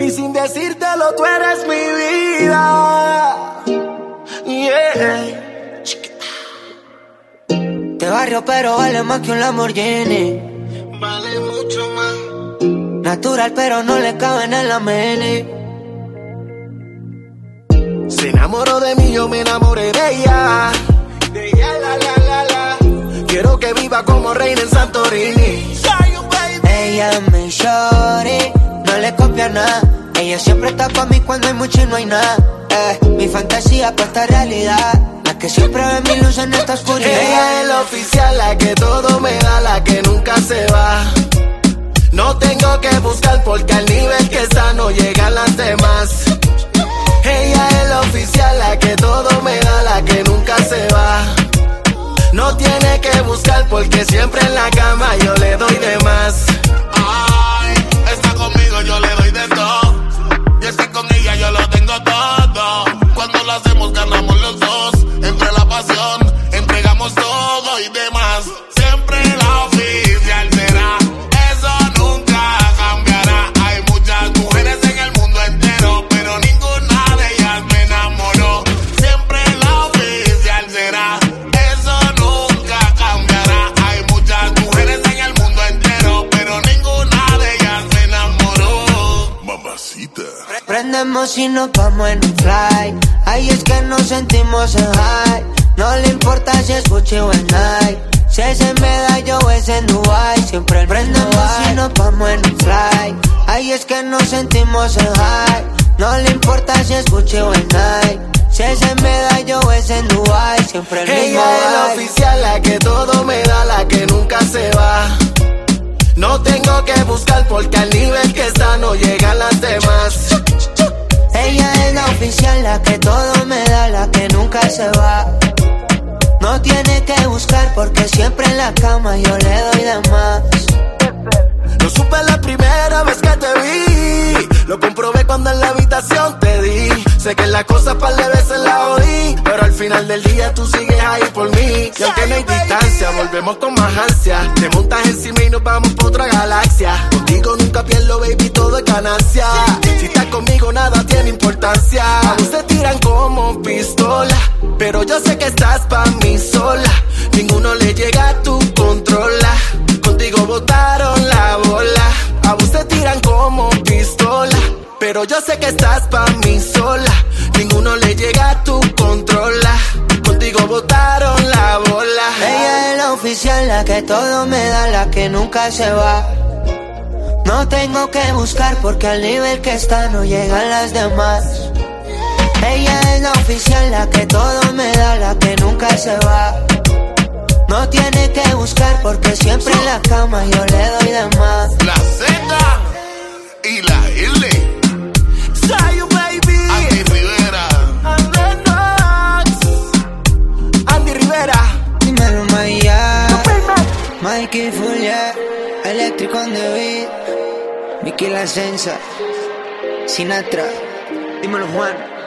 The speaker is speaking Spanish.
Y sin decírtelo, tú eres mi vida. Yeah. De barrio, pero vale más que un Lamborghini. Vale mucho más. Natural, pero no le cabe en la mini. Se enamoró de mí, yo me enamoré de ella. De ella, la, la, la, la. Quiero que viva como reina en Santorini. Ella mi shorty, no le copia nada. Ella siempre está pa' mí cuando hay mucho y no hay nada. Eh, mi fantasía puesta realidad. La que siempre ve mi luz en esta oscuridad. Ella es la oficial, la que todo me da, la que nunca se va. No tengo que buscar porque al nivel que está no llegan las demás. Ella es la oficial, la que todo me da, la que nunca se va. No tiene que buscar porque siempre en la cama yo le doy Prendemos y nos vamos en un fly. Ahí es que nos sentimos en high. No le importa si es Gucci o en Nike. Si es en Medallo o es en Dubai. Siempre prendemos y nos vamos en un fly. Ahí es que nos sentimos en high. No le importa si es Gucci o en Nike. Si es en Medallo o es en Dubai. Siempre el mismo Ella es la oficial, la que todo me da, la que nunca se va. No tengo que buscar porque al nivel que está no llegan las demás. La la que todo me da, la que nunca se va. No tiene que buscar porque siempre en la cama yo le doy de más. Lo supe la primera vez que te vi. Lo comprobé cuando en la habitación te di. Sé que las cosas par de veces la final del día tú sigues ahí por mí. Y aunque no hay distancia, volvemos con más ansia. Te montas encima y nos vamos por otra galaxia. Contigo nunca pierdo, baby, todo es ganancia. Si estás conmigo, nada tiene importancia. A te tiran como pistola. Pero yo sé que estás pa' mí sola. Ninguno le llega, tú controla. Contigo botaron la bola. A vos te tiran como pistola. Pero yo sé que estás pa' mí sola. La que todo me da, la que nunca se va. No tengo que buscar porque al nivel que está no llegan las demás. Ella es la oficial, la que todo me da, la que nunca se va. No tiene que buscar porque siempre en la cama yo le doy de más. La Z y la L. Baby. Andy Rivera. Andy Rivera. Mikey Fuller, eléctrico on the beat. Vicky La Sensa, Sinatra. Dímelo, Juan.